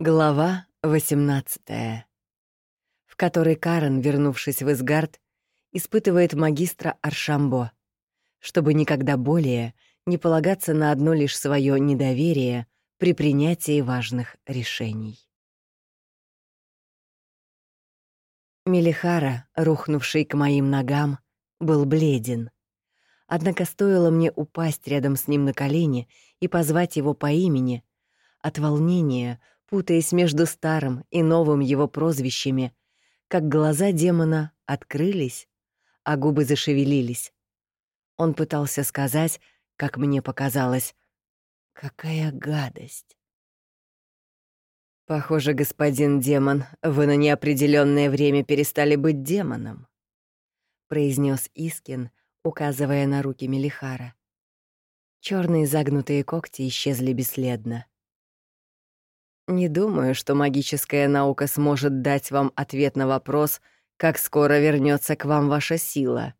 Глава 18 в которой Карен, вернувшись в Изгард, испытывает магистра Аршамбо, чтобы никогда более не полагаться на одно лишь свое недоверие при принятии важных решений. Мелихара, рухнувший к моим ногам, был бледен. Однако стоило мне упасть рядом с ним на колени и позвать его по имени, от волнения, путаясь между старым и новым его прозвищами, как глаза демона открылись, а губы зашевелились. Он пытался сказать, как мне показалось, «Какая гадость!» «Похоже, господин демон, вы на неопределенное время перестали быть демоном», — произнес Искин, указывая на руки Мелихара. Черные загнутые когти исчезли бесследно. Не думаю, что магическая наука сможет дать вам ответ на вопрос, как скоро вернется к вам ваша сила.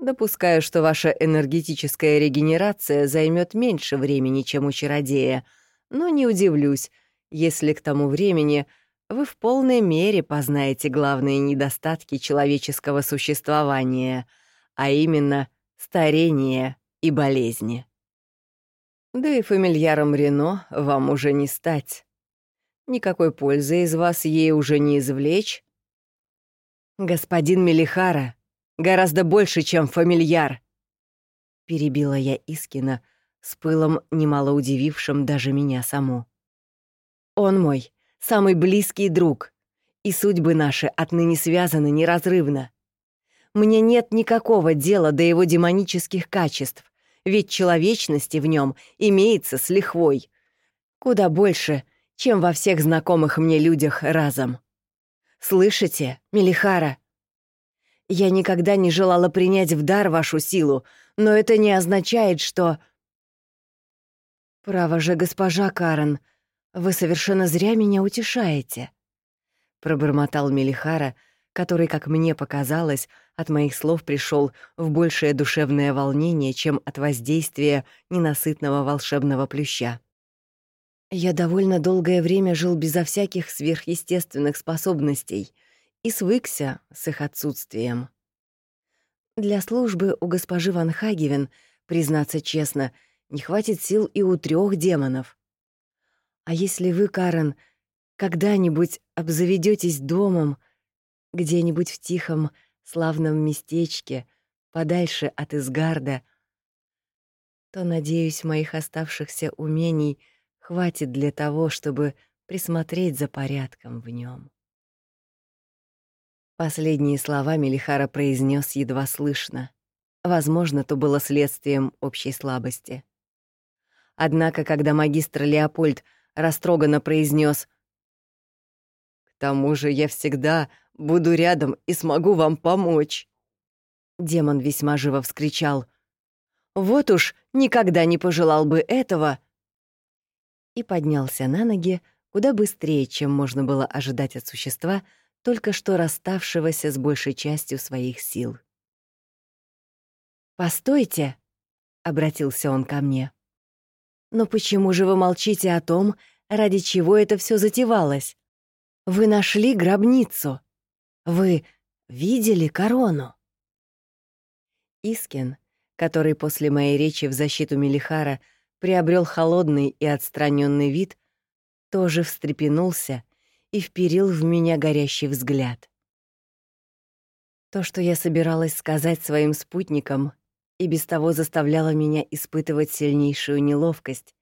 Допускаю, что ваша энергетическая регенерация займет меньше времени, чем у чародея, но не удивлюсь, если к тому времени вы в полной мере познаете главные недостатки человеческого существования, а именно старение и болезни. Да и фамильяром Рено вам уже не стать. Никакой пользы из вас ей уже не извлечь. Господин Мелихара гораздо больше, чем фамильяр. Перебила я Искина с пылом, немало удивившим даже меня саму. Он мой самый близкий друг, и судьбы наши отныне связаны неразрывно. Мне нет никакого дела до его демонических качеств, ведь человечности в нем имеется с лихвой. Куда больше — чем во всех знакомых мне людях разом. Слышите, Мелихара? Я никогда не желала принять в дар вашу силу, но это не означает, что... Право же, госпожа Карен, вы совершенно зря меня утешаете, пробормотал Мелихара, который, как мне показалось, от моих слов пришел в большее душевное волнение, чем от воздействия ненасытного волшебного плюща. Я довольно долгое время жил безо всяких сверхъестественных способностей и свыкся с их отсутствием. Для службы у госпожи Ван Хагевен, признаться честно, не хватит сил и у трех демонов. А если вы, Карен, когда-нибудь обзаведетесь домом, где-нибудь в тихом, славном местечке, подальше от Изгарда, то, надеюсь, моих оставшихся умений — хватит для того, чтобы присмотреть за порядком в нем. Последние слова Мелихара произнес едва слышно. Возможно, то было следствием общей слабости. Однако, когда магистр Леопольд растроганно произнес «К тому же я всегда буду рядом и смогу вам помочь», демон весьма живо вскричал «Вот уж никогда не пожелал бы этого и поднялся на ноги куда быстрее, чем можно было ожидать от существа, только что расставшегося с большей частью своих сил. «Постойте!» — обратился он ко мне. «Но почему же вы молчите о том, ради чего это все затевалось? Вы нашли гробницу. Вы видели корону?» Искин, который после моей речи в защиту Мелихара — приобрел холодный и отстраненный вид, тоже встрепенулся и вперил в меня горящий взгляд. То, что я собиралась сказать своим спутникам, и без того заставляло меня испытывать сильнейшую неловкость,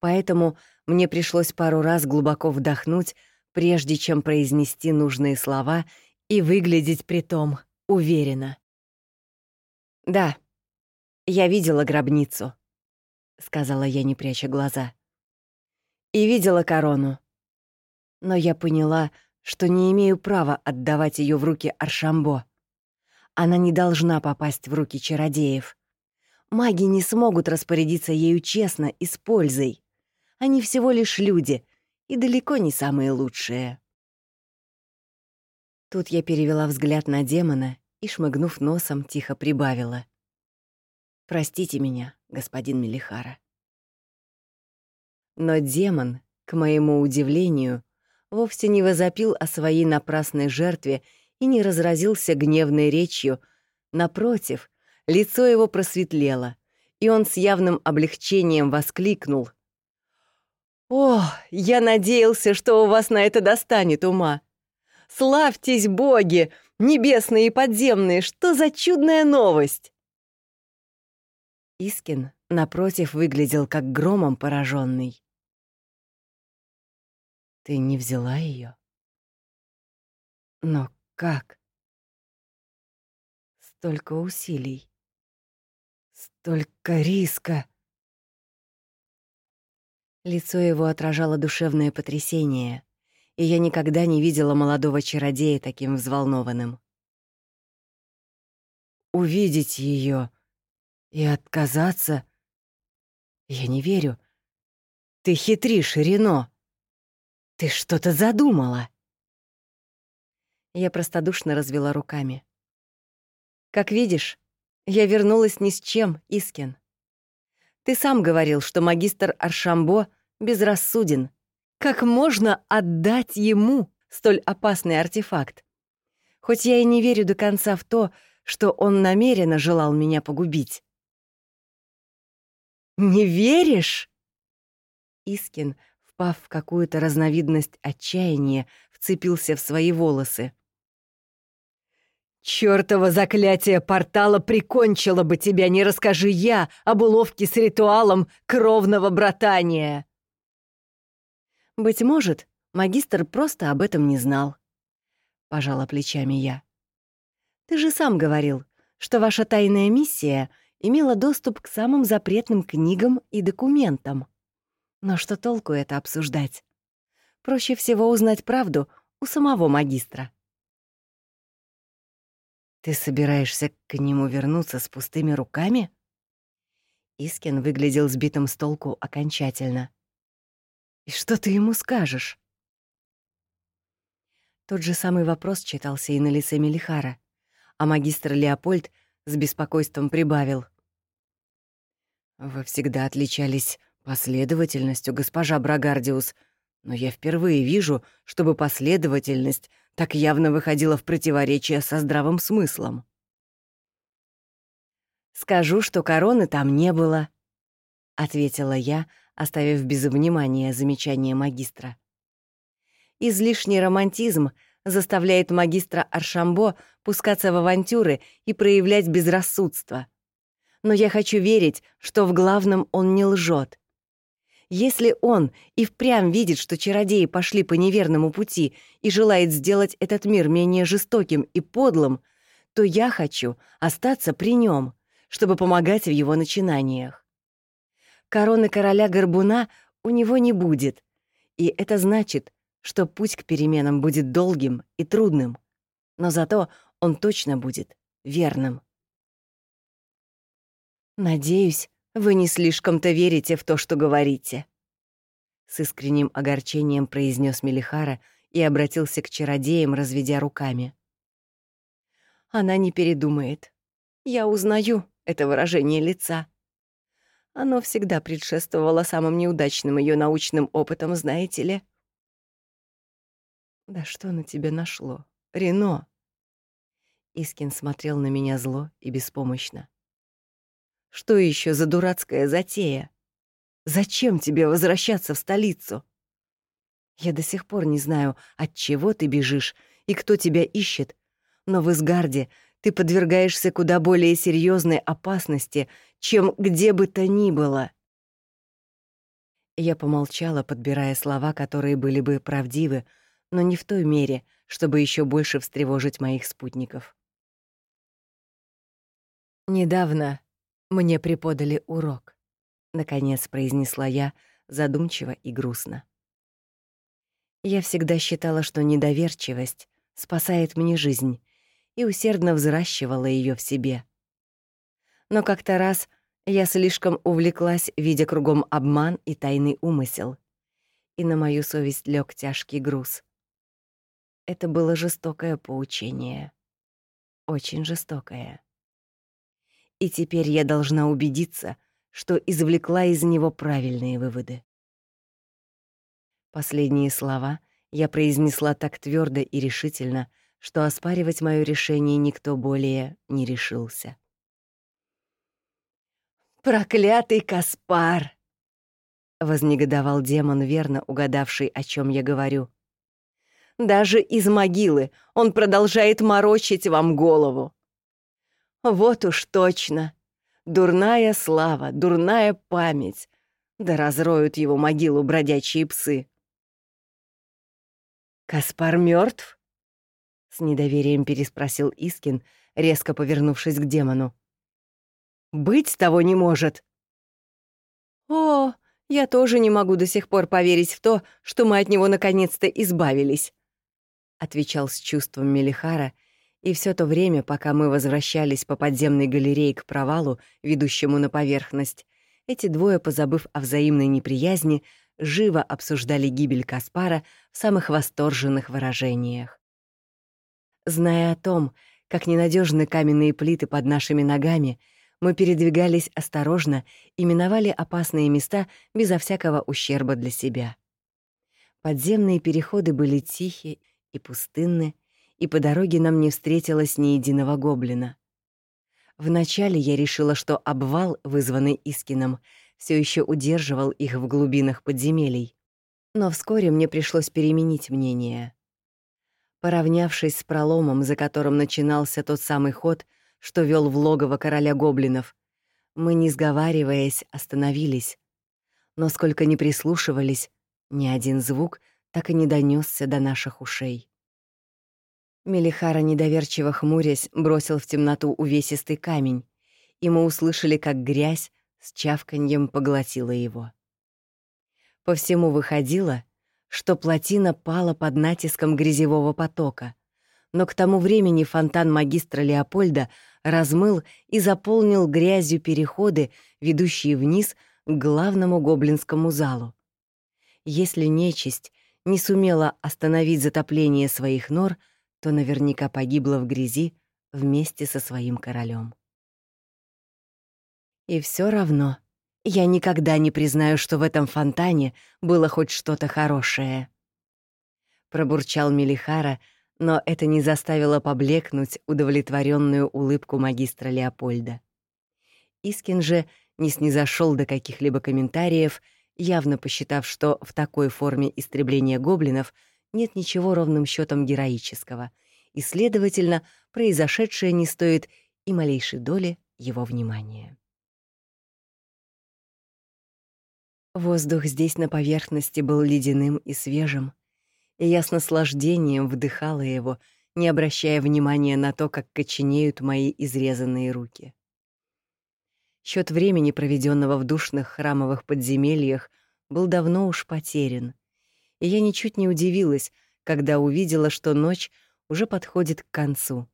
поэтому мне пришлось пару раз глубоко вдохнуть, прежде чем произнести нужные слова и выглядеть при том уверенно. «Да, я видела гробницу», — сказала я, не пряча глаза. «И видела корону. Но я поняла, что не имею права отдавать ее в руки Аршамбо. Она не должна попасть в руки чародеев. Маги не смогут распорядиться ею честно и с пользой. Они всего лишь люди и далеко не самые лучшие». Тут я перевела взгляд на демона и, шмыгнув носом, тихо прибавила. «Простите меня, господин Мелихара. Но демон к моему удивлению, вовсе не возопил о своей напрасной жертве и не разразился гневной речью. Напротив, лицо его просветлело, и он с явным облегчением воскликнул. «О, я надеялся, что у вас на это достанет ума! Славьтесь, боги, небесные и подземные, что за чудная новость!» Искин, напротив, выглядел как громом пораженный. «Ты не взяла ее? Но как? Столько усилий, столько риска!» Лицо его отражало душевное потрясение, и я никогда не видела молодого чародея таким взволнованным. Увидеть ее и отказаться? Я не верю. Ты хитришь, Рено. Ты что-то задумала. Я простодушно развела руками. Как видишь, я вернулась ни с чем, Искин. Ты сам говорил, что магистр Аршамбо безрассуден. Как можно отдать ему столь опасный артефакт? Хоть я и не верю до конца в то, что он намеренно желал меня погубить. «Не веришь?» Искин, впав в какую-то разновидность отчаяния, вцепился в свои волосы. Чёртово заклятие портала прикончило бы тебя, не расскажи я об уловке с ритуалом кровного братания. Быть может, магистр просто об этом не знал. Пожала плечами я. Ты же сам говорил, что ваша тайная миссия имела доступ к самым запретным книгам и документам. Но что толку это обсуждать? Проще всего узнать правду у самого магистра. «Ты собираешься к нему вернуться с пустыми руками?» Искин выглядел сбитым с толку окончательно. «И что ты ему скажешь?» Тот же самый вопрос читался и на лице Мелихара, а магистр Леопольд с беспокойством прибавил. «Вы всегда отличались последовательностью, госпожа Брагардиус, но я впервые вижу, чтобы последовательность так явно выходила в противоречие со здравым смыслом. «Скажу, что короны там не было», — ответила я, оставив без внимания замечание магистра. Излишний романтизм заставляет магистра Аршамбо пускаться в авантюры и проявлять безрассудство. Но я хочу верить, что в главном он не лжет. Если он и впрямь видит, что чародеи пошли по неверному пути и желает сделать этот мир менее жестоким и подлым, то я хочу остаться при нем, чтобы помогать в его начинаниях. Короны короля Горбуна у него не будет, и это значит, что путь к переменам будет долгим и трудным, но зато он точно будет верным. Надеюсь, вы не слишком-то верите в то, что говорите. С искренним огорчением произнес Мелихара и обратился к чародеям, разведя руками. Она не передумает. Я узнаю это выражение лица. Оно всегда предшествовало самым неудачным ее научным опытом, знаете ли. «Да что на тебя нашло, Рено?» Искин смотрел на меня зло и беспомощно. Что еще за дурацкая затея? Зачем тебе возвращаться в столицу? Я до сих пор не знаю, от чего ты бежишь и кто тебя ищет, но в Изгарде ты подвергаешься куда более серьезной опасности, чем где бы то ни было. Я помолчала, подбирая слова, которые были бы правдивы, но не в той мере, чтобы еще больше встревожить моих спутников. Недавно мне преподали урок, наконец произнесла я, задумчиво и грустно. Я всегда считала, что недоверчивость спасает мне жизнь, и усердно взращивала ее в себе. Но как-то раз я слишком увлеклась, видя кругом обман и тайный умысел, и на мою совесть лег тяжкий груз. Это было жестокое поучение. Очень жестокое и теперь я должна убедиться, что извлекла из него правильные выводы. Последние слова я произнесла так твердо и решительно, что оспаривать мое решение никто более не решился. «Проклятый Каспар!» — вознегодовал демон, верно угадавший, о чем я говорю. «Даже из могилы он продолжает морочить вам голову. Вот уж точно. Дурная слава, дурная память. Да разроют его могилу бродячие псы. «Каспар мертв? с недоверием переспросил Искин, резко повернувшись к демону. «Быть того не может!» «О, я тоже не могу до сих пор поверить в то, что мы от него наконец-то избавились», — отвечал с чувством Мелихара, и все то время, пока мы возвращались по подземной галерее к провалу, ведущему на поверхность, эти двое, позабыв о взаимной неприязни, живо обсуждали гибель Каспара в самых восторженных выражениях. Зная о том, как ненадежны каменные плиты под нашими ногами, мы передвигались осторожно и миновали опасные места безо всякого ущерба для себя. Подземные переходы были тихи и пустынны, и по дороге нам не встретилось ни единого гоблина. Вначале я решила, что обвал, вызванный Искином, все еще удерживал их в глубинах подземелий. Но вскоре мне пришлось переменить мнение. Поравнявшись с проломом, за которым начинался тот самый ход, что вел в логово короля гоблинов, мы, не сговариваясь, остановились. Но сколько ни прислушивались, ни один звук так и не донесся до наших ушей. Мелихара, недоверчиво хмурясь, бросил в темноту увесистый камень, и мы услышали, как грязь с чавканьем поглотила его. По всему выходило, что плотина пала под натиском грязевого потока, но к тому времени фонтан магистра Леопольда размыл и заполнил грязью переходы, ведущие вниз к главному гоблинскому залу. Если нечисть не сумела остановить затопление своих нор, то наверняка погибла в грязи вместе со своим королем. И все равно я никогда не признаю, что в этом фонтане было хоть что-то хорошее. Пробурчал Мелихара, но это не заставило поблекнуть удовлетворенную улыбку магистра Леопольда. Искин же не снизошел до каких-либо комментариев, явно посчитав, что в такой форме истребления гоблинов нет ничего ровным счетом героического, и, следовательно, произошедшее не стоит и малейшей доли его внимания. Воздух здесь на поверхности был ледяным и свежим, и я с наслаждением вдыхала его, не обращая внимания на то, как коченеют мои изрезанные руки. Счет времени, проведенного в душных храмовых подземельях, был давно уж потерян, и я ничуть не удивилась, когда увидела, что ночь уже подходит к концу.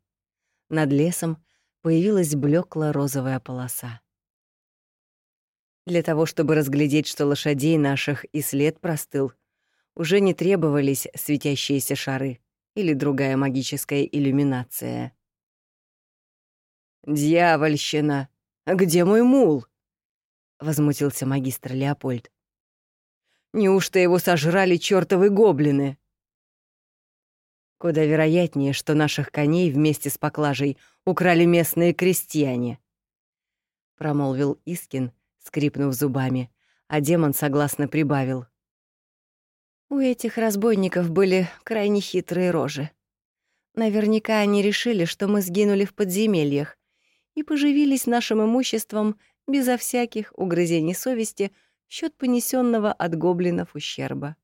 Над лесом появилась блеклая розовая полоса. Для того, чтобы разглядеть, что лошадей наших и след простыл, уже не требовались светящиеся шары или другая магическая иллюминация. «Дьявольщина! Где мой мул?» — возмутился магистр Леопольд. «Неужто его сожрали чёртовы гоблины?» Куда вероятнее, что наших коней вместе с поклажей украли местные крестьяне, — промолвил Искин, скрипнув зубами, а демон согласно прибавил. У этих разбойников были крайне хитрые рожи. Наверняка они решили, что мы сгинули в подземельях и поживились нашим имуществом безо всяких угрызений совести счет понесенного от гоблинов ущерба.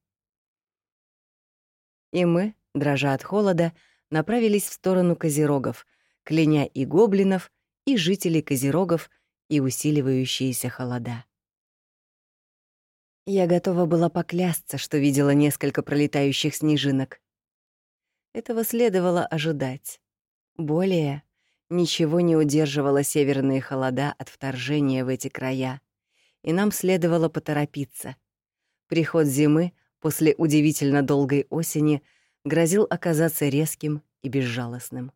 И мы, дрожа от холода, направились в сторону козерогов, кляня и гоблинов, и жителей козерогов — и усиливающиеся холода. Я готова была поклясться, что видела несколько пролетающих снежинок. Этого следовало ожидать. Более ничего не удерживало северные холода от вторжения в эти края, и нам следовало поторопиться. Приход зимы после удивительно долгой осени грозил оказаться резким и безжалостным.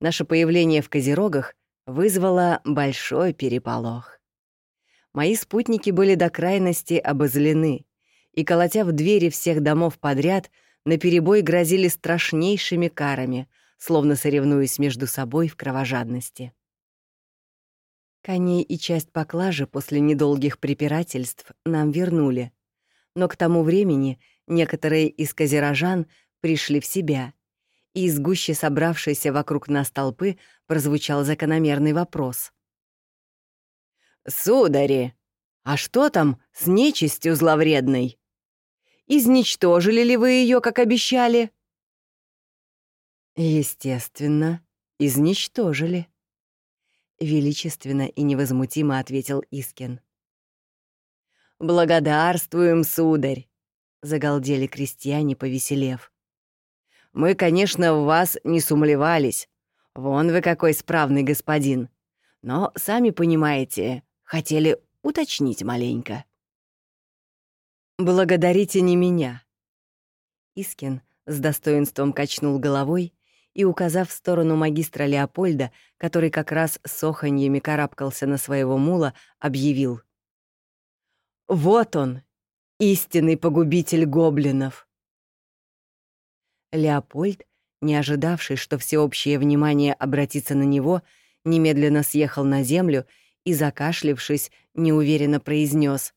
Наше появление в Козерогах вызвало большой переполох. Мои спутники были до крайности обозлены, и, колотя в двери всех домов подряд, наперебой грозили страшнейшими карами, словно соревнуясь между собой в кровожадности. Коней и часть поклажи после недолгих препирательств нам вернули, но к тому времени некоторые из козерожан пришли в себя, и из гуще собравшейся вокруг нас толпы прозвучал закономерный вопрос. «Судари, а что там с нечистью зловредной? Изничтожили ли вы ее, как обещали?» «Естественно, изничтожили», — величественно и невозмутимо ответил Искин. «Благодарствуем, сударь!» — загалдели крестьяне, повеселев. «Мы, конечно, в вас не сумлевались. Вон вы какой справный господин. Но, сами понимаете, хотели уточнить маленько». «Благодарите не меня». Искин с достоинством качнул головой и, указав в сторону магистра Леопольда, который как раз с оханьями карабкался на своего мула, объявил. «Вот он, истинный погубитель гоблинов!» Леопольд, не ожидавший, что всеобщее внимание обратится на него, немедленно съехал на землю и, закашлившись, неуверенно произнес: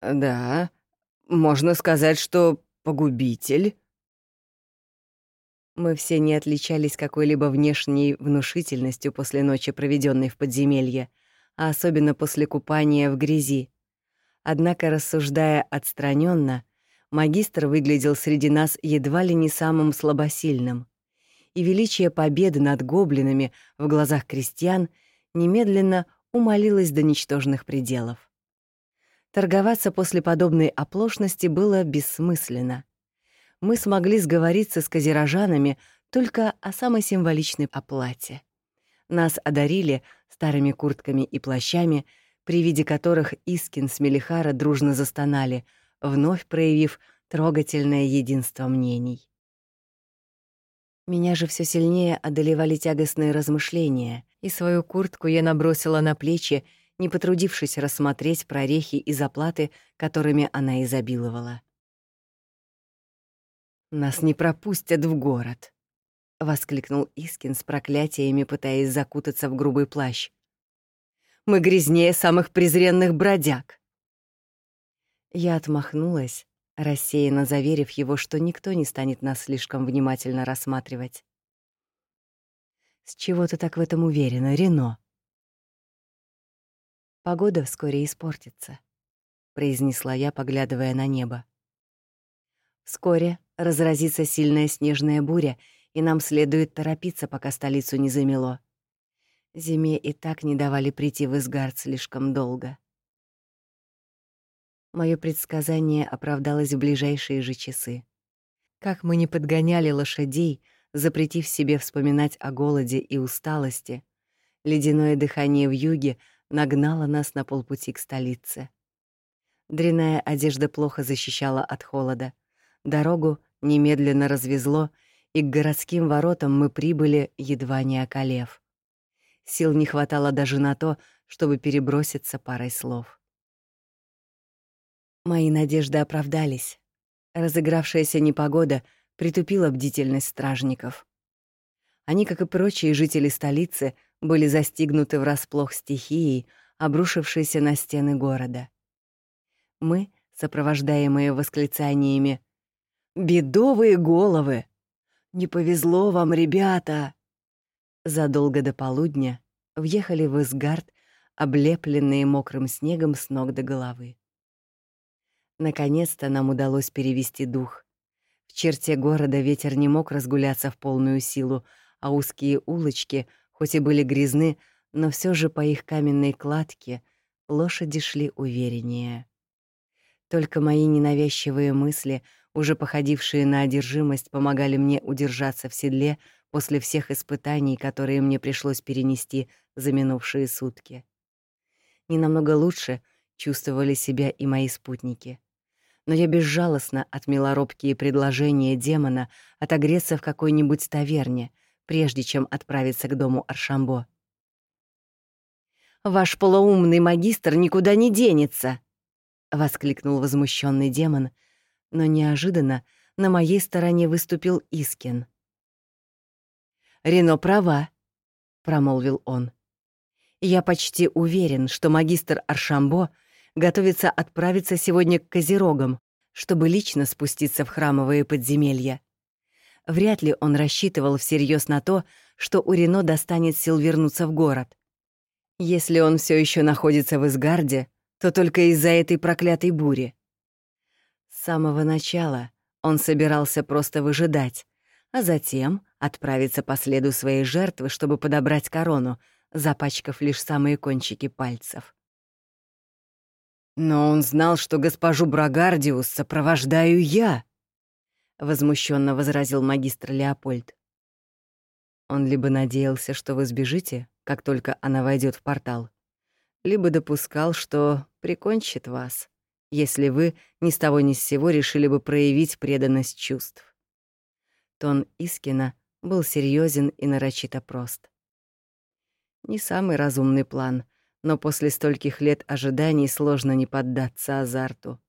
«Да, можно сказать, что погубитель». Мы все не отличались какой-либо внешней внушительностью после ночи, проведенной в подземелье, а особенно после купания в грязи. Однако, рассуждая отстраненно, магистр выглядел среди нас едва ли не самым слабосильным. И величие победы над гоблинами в глазах крестьян немедленно умолилось до ничтожных пределов. Торговаться после подобной оплошности было бессмысленно мы смогли сговориться с казирожанами только о самой символичной оплате. Нас одарили старыми куртками и плащами, при виде которых Искин с Мелихара дружно застонали, вновь проявив трогательное единство мнений. Меня же все сильнее одолевали тягостные размышления, и свою куртку я набросила на плечи, не потрудившись рассмотреть прорехи и заплаты, которыми она изобиловала. «Нас не пропустят в город», — воскликнул Искин с проклятиями, пытаясь закутаться в грубый плащ. «Мы грязнее самых презренных бродяг». Я отмахнулась, рассеянно заверив его, что никто не станет нас слишком внимательно рассматривать. «С чего ты так в этом уверена, Рено?» «Погода вскоре испортится», — произнесла я, поглядывая на небо. «Вскоре разразится сильная снежная буря, и нам следует торопиться, пока столицу не замело. Зиме и так не давали прийти в Изгард слишком долго. Моё предсказание оправдалось в ближайшие же часы. Как мы не подгоняли лошадей, запретив себе вспоминать о голоде и усталости, ледяное дыхание в юге нагнало нас на полпути к столице. Дряная одежда плохо защищала от холода. Дорогу немедленно развезло, и к городским воротам мы прибыли, едва не околев. Сил не хватало даже на то, чтобы переброситься парой слов. Мои надежды оправдались. Разыгравшаяся непогода притупила бдительность стражников. Они, как и прочие жители столицы, были застигнуты врасплох стихией, обрушившейся на стены города. Мы, сопровождаемые восклицаниями Бедовые головы! Не повезло вам, ребята!» Задолго до полудня въехали в Изгард, облепленные мокрым снегом с ног до головы. Наконец-то нам удалось перевести дух. В черте города ветер не мог разгуляться в полную силу, а узкие улочки, хоть и были грязны, но все же по их каменной кладке лошади шли увереннее. Только мои ненавязчивые мысли — уже походившие на одержимость, помогали мне удержаться в седле после всех испытаний, которые мне пришлось перенести за минувшие сутки. Не намного лучше чувствовали себя и мои спутники. Но я безжалостно отмела робкие предложения демона отогреться в какой-нибудь таверне, прежде чем отправиться к дому Аршамбо. «Ваш полоумный магистр никуда не денется!» — воскликнул возмущенный демон, но неожиданно на моей стороне выступил Искин. «Рено права», — промолвил он. «Я почти уверен, что магистр Аршамбо готовится отправиться сегодня к Козерогам, чтобы лично спуститься в храмовые подземелья. Вряд ли он рассчитывал всерьез на то, что у Рено достанет сил вернуться в город. Если он все еще находится в Изгарде, то только из-за этой проклятой бури. С самого начала он собирался просто выжидать, а затем отправиться по следу своей жертвы, чтобы подобрать корону, запачкав лишь самые кончики пальцев. «Но он знал, что госпожу Брагардиус сопровождаю я», — возмущенно возразил магистр Леопольд. Он либо надеялся, что вы сбежите, как только она войдет в портал, либо допускал, что прикончит вас, если вы ни с того ни с сего решили бы проявить преданность чувств. Тон Искина был серьезен и нарочито прост. Не самый разумный план, но после стольких лет ожиданий сложно не поддаться азарту.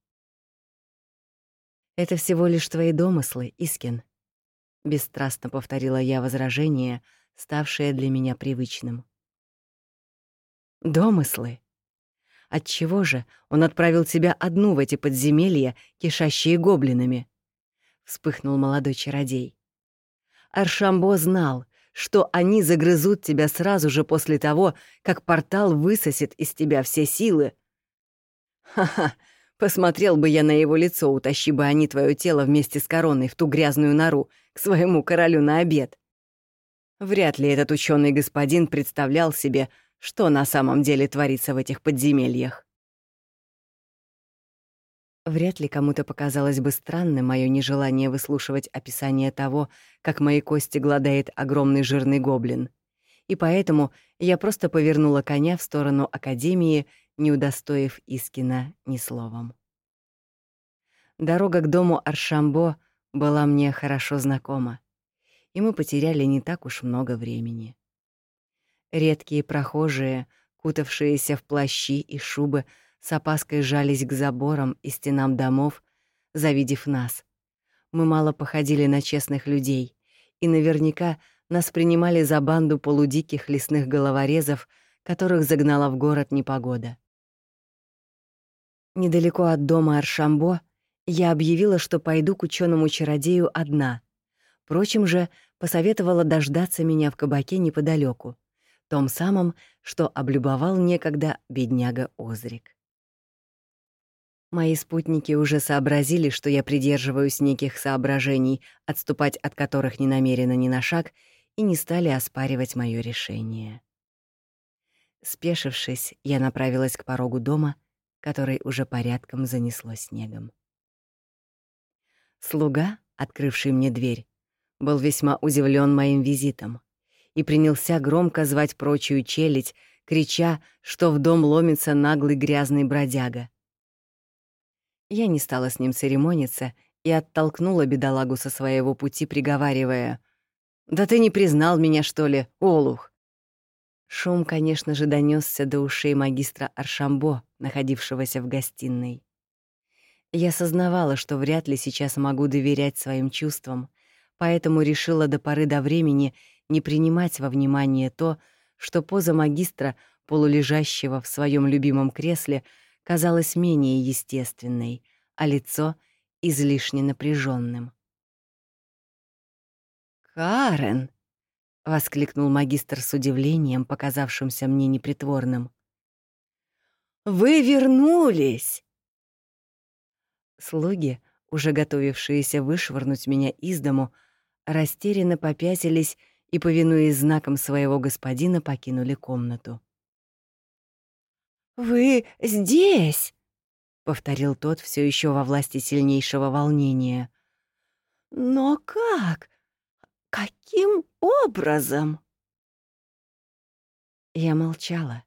«Это всего лишь твои домыслы, Искин», — бесстрастно повторила я возражение, ставшее для меня привычным. «Домыслы? Отчего же он отправил тебя одну в эти подземелья, кишащие гоблинами?» — вспыхнул молодой чародей. Аршамбо знал, что они загрызут тебя сразу же после того, как портал высосет из тебя все силы. Ха-ха, посмотрел бы я на его лицо, утащи бы они твое тело вместе с короной в ту грязную нору к своему королю на обед. Вряд ли этот ученый господин представлял себе, что на самом деле творится в этих подземельях. Вряд ли кому-то показалось бы странным мое нежелание выслушивать описание того, как мои кости гладает огромный жирный гоблин. И поэтому я просто повернула коня в сторону Академии, не удостоив Искина ни словом. Дорога к дому Аршамбо была мне хорошо знакома, и мы потеряли не так уж много времени. Редкие прохожие, кутавшиеся в плащи и шубы, с опаской жались к заборам и стенам домов, завидев нас. Мы мало походили на честных людей, и наверняка нас принимали за банду полудиких лесных головорезов, которых загнала в город непогода. Недалеко от дома Аршамбо я объявила, что пойду к ученому чародею одна. Впрочем же, посоветовала дождаться меня в кабаке неподалеку, том самом, что облюбовал некогда бедняга Озрик. Мои спутники уже сообразили, что я придерживаюсь неких соображений, отступать от которых не намерена ни на шаг, и не стали оспаривать моё решение. Спешившись, я направилась к порогу дома, который уже порядком занесло снегом. Слуга, открывший мне дверь, был весьма удивлен моим визитом и принялся громко звать прочую челядь, крича, что в дом ломится наглый грязный бродяга — я не стала с ним церемониться и оттолкнула бедолагу со своего пути, приговаривая. «Да ты не признал меня, что ли, Олух?» Шум, конечно же, донесся до ушей магистра Аршамбо, находившегося в гостиной. Я сознавала, что вряд ли сейчас могу доверять своим чувствам, поэтому решила до поры до времени не принимать во внимание то, что поза магистра, полулежащего в своем любимом кресле, казалась менее естественной, а лицо — излишне напряженным. «Карен!» — воскликнул магистр с удивлением, показавшимся мне непритворным. «Вы вернулись!» Слуги, уже готовившиеся вышвырнуть меня из дому, растерянно попятились и, повинуясь знаком своего господина, покинули комнату. «Вы здесь?» — повторил тот все еще во власти сильнейшего волнения. «Но как? Каким образом?» Я молчала,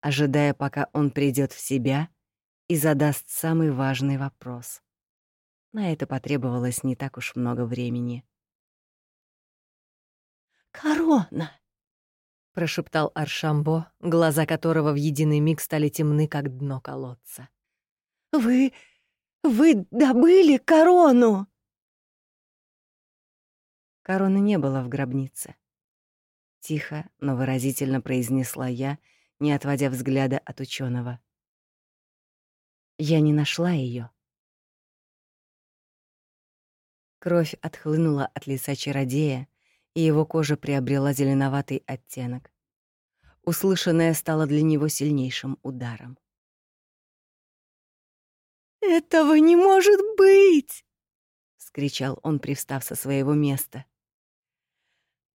ожидая, пока он придет в себя и задаст самый важный вопрос. На это потребовалось не так уж много времени. «Корона!» — прошептал Аршамбо, глаза которого в единый миг стали темны, как дно колодца. Вы... вы добыли корону!» Короны не было в гробнице. Тихо, но выразительно произнесла я, не отводя взгляда от ученого. Я не нашла ее. Кровь отхлынула от лица чародея, и его кожа приобрела зеленоватый оттенок. Услышанное стало для него сильнейшим ударом. «Этого не может быть!» — вскричал он, привстав со своего места.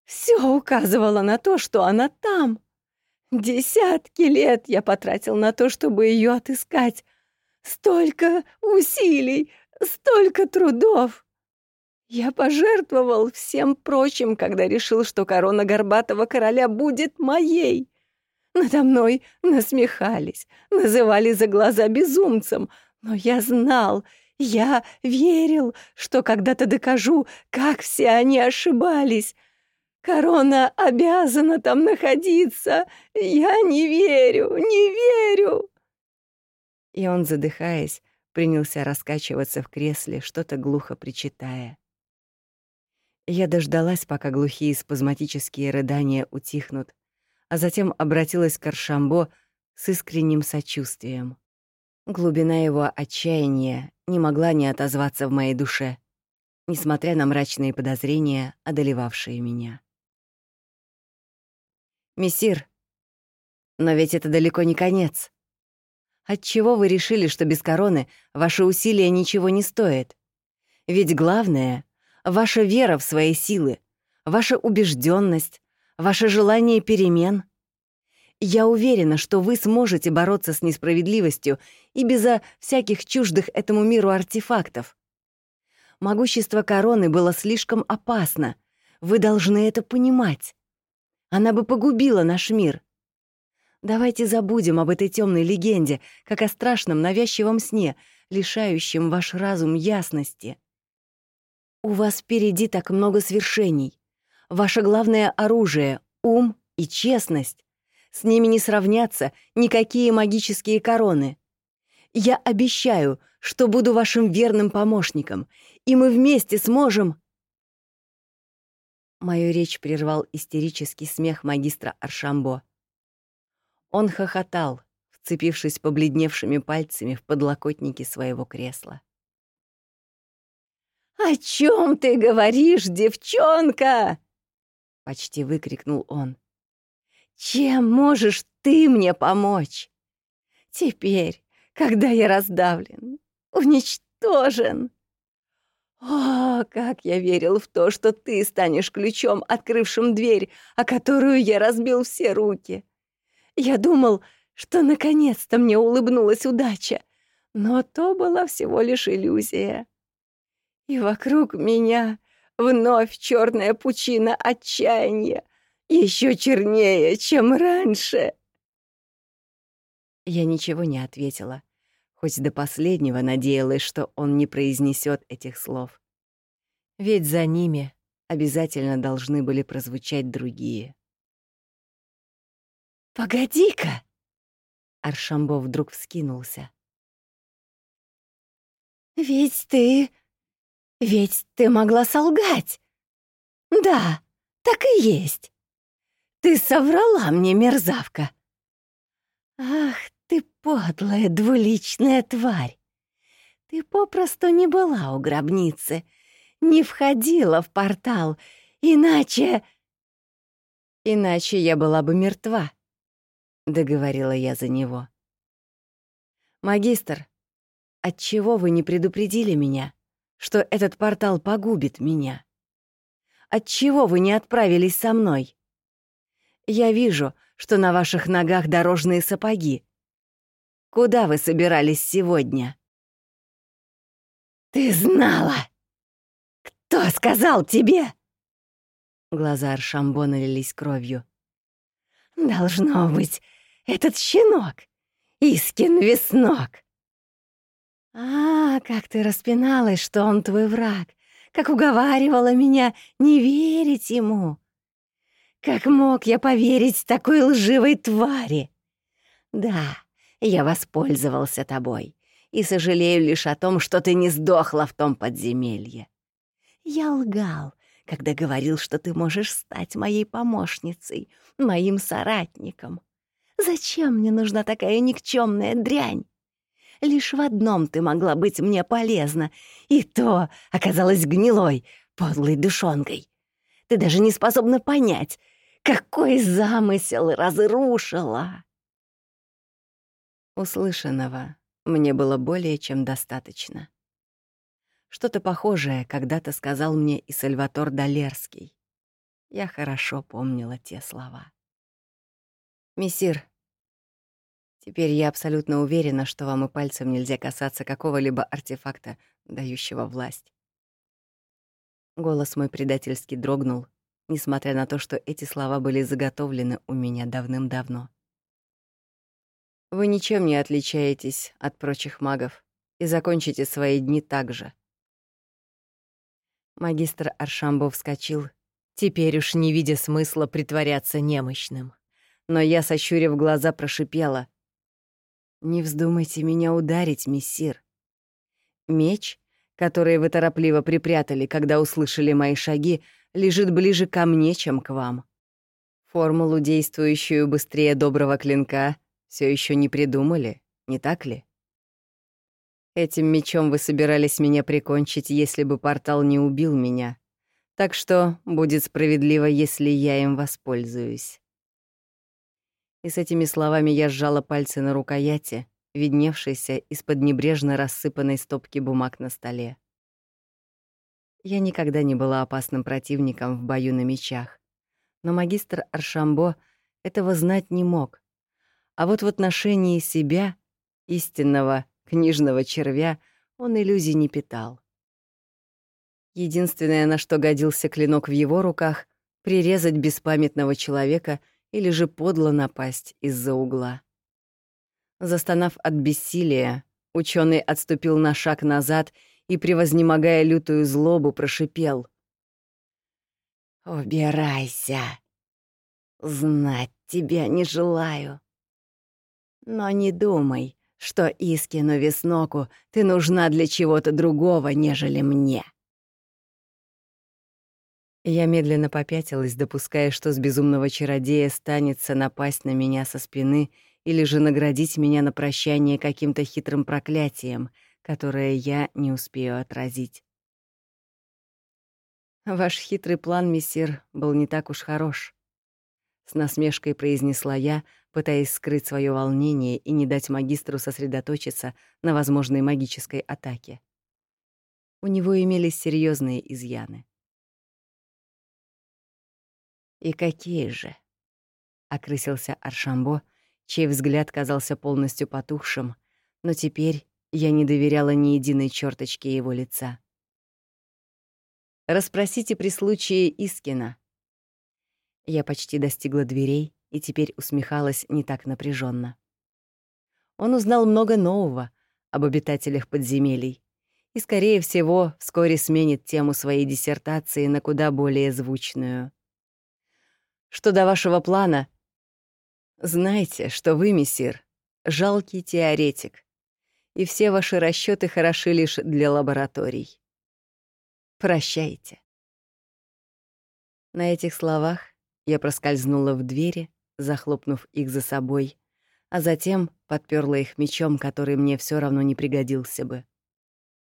Все указывало на то, что она там. Десятки лет я потратил на то, чтобы ее отыскать. Столько усилий, столько трудов. Я пожертвовал всем прочим, когда решил, что корона горбатого короля будет моей. Надо мной насмехались, называли за глаза безумцем, но я знал, я верил, что когда-то докажу, как все они ошибались, Корона обязана там находиться. Я не верю, не верю. И он, задыхаясь, принялся раскачиваться в кресле, что-то глухо причитая. Я дождалась, пока глухие спазматические рыдания утихнут, а затем обратилась к Аршамбо с искренним сочувствием. Глубина его отчаяния не могла не отозваться в моей душе, несмотря на мрачные подозрения, одолевавшие меня. Мессир, но ведь это далеко не конец. Отчего вы решили, что без короны ваши усилия ничего не стоят? Ведь главное — ваша вера в свои силы, ваша убежденность, ваше желание перемен. Я уверена, что вы сможете бороться с несправедливостью и безо всяких чуждых этому миру артефактов. Могущество короны было слишком опасно. Вы должны это понимать. Она бы погубила наш мир. Давайте забудем об этой темной легенде, как о страшном навязчивом сне, лишающем ваш разум ясности. У вас впереди так много свершений. Ваше главное оружие — ум и честность. С ними не сравнятся никакие магические короны. Я обещаю, что буду вашим верным помощником, и мы вместе сможем... Мою речь прервал истерический смех магистра Аршамбо. Он хохотал, вцепившись побледневшими пальцами в подлокотники своего кресла. «О чем ты говоришь, девчонка?» — почти выкрикнул он. «Чем можешь ты мне помочь? Теперь, когда я раздавлен, уничтожен, о, как я верил в то, что ты станешь ключом, открывшим дверь, о которую я разбил все руки. Я думал, что наконец-то мне улыбнулась удача, но то была всего лишь иллюзия. И вокруг меня вновь черная пучина отчаяния, еще чернее, чем раньше. Я ничего не ответила хоть до последнего надеялась, что он не произнесет этих слов. Ведь за ними обязательно должны были прозвучать другие. «Погоди-ка!» Аршамбо вдруг вскинулся. «Ведь ты... ведь ты могла солгать! Да, так и есть! Ты соврала мне, мерзавка! Ах ты подлая двуличная тварь! Ты попросту не была у гробницы, не входила в портал, иначе... Иначе я была бы мертва, — договорила я за него. «Магистр, отчего вы не предупредили меня, что этот портал погубит меня? Отчего вы не отправились со мной? Я вижу, что на ваших ногах дорожные сапоги, Куда вы собирались сегодня?» «Ты знала! Кто сказал тебе?» Глаза Аршамбо налились кровью. «Должно быть, этот щенок, Искин Веснок!» «А, как ты распиналась, что он твой враг, как уговаривала меня не верить ему! Как мог я поверить такой лживой твари? Да, я воспользовался тобой, и сожалею лишь о том, что ты не сдохла в том подземелье. Я лгал, когда говорил, что ты можешь стать моей помощницей, моим соратником. Зачем мне нужна такая никчемная дрянь? Лишь в одном ты могла быть мне полезна, и то оказалась гнилой, подлой душонкой. Ты даже не способна понять, какой замысел разрушила. Услышанного мне было более чем достаточно. Что-то похожее когда-то сказал мне и Сальватор Долерский. Я хорошо помнила те слова. «Мессир, теперь я абсолютно уверена, что вам и пальцем нельзя касаться какого-либо артефакта, дающего власть». Голос мой предательски дрогнул, несмотря на то, что эти слова были заготовлены у меня давным-давно. Вы ничем не отличаетесь от прочих магов и закончите свои дни так же. Магистр Аршамбо вскочил, теперь уж не видя смысла притворяться немощным но я, сощурив глаза, прошипела. «Не вздумайте меня ударить, мессир. Меч, который вы торопливо припрятали, когда услышали мои шаги, лежит ближе ко мне, чем к вам. Формулу, действующую быстрее доброго клинка, все еще не придумали, не так ли? Этим мечом вы собирались меня прикончить, если бы портал не убил меня. Так что будет справедливо, если я им воспользуюсь и с этими словами я сжала пальцы на рукояти, видневшейся из-под небрежно рассыпанной стопки бумаг на столе. Я никогда не была опасным противником в бою на мечах, но магистр Аршамбо этого знать не мог. А вот в отношении себя, истинного книжного червя, он иллюзий не питал. Единственное, на что годился клинок в его руках — прирезать беспамятного человека — или же подло напасть из-за угла. Застонав от бессилия, ученый отступил на шаг назад и, превознемогая лютую злобу, прошипел. «Убирайся! Знать тебя не желаю. Но не думай, что Искину Весноку ты нужна для чего-то другого, нежели мне». Я медленно попятилась, допуская, что с безумного чародея станется напасть на меня со спины или же наградить меня на прощание каким-то хитрым проклятием, которое я не успею отразить. «Ваш хитрый план, мессир, был не так уж хорош», — с насмешкой произнесла я, пытаясь скрыть свое волнение и не дать магистру сосредоточиться на возможной магической атаке. У него имелись серьезные изъяны. «И какие же?» — окрысился Аршамбо, чей взгляд казался полностью потухшим, но теперь я не доверяла ни единой черточке его лица. «Расспросите при случае Искина». Я почти достигла дверей и теперь усмехалась не так напряженно. Он узнал много нового об обитателях подземелий и, скорее всего, вскоре сменит тему своей диссертации на куда более звучную — что до вашего плана... Знайте, что вы, мессир, жалкий теоретик, и все ваши расчеты хороши лишь для лабораторий. Прощайте. На этих словах я проскользнула в двери, захлопнув их за собой, а затем подперла их мечом, который мне все равно не пригодился бы.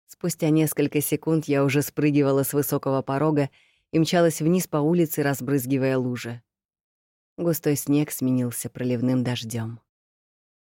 Спустя несколько секунд я уже спрыгивала с высокого порога и мчалась вниз по улице, разбрызгивая лужи. Густой снег сменился проливным дождем.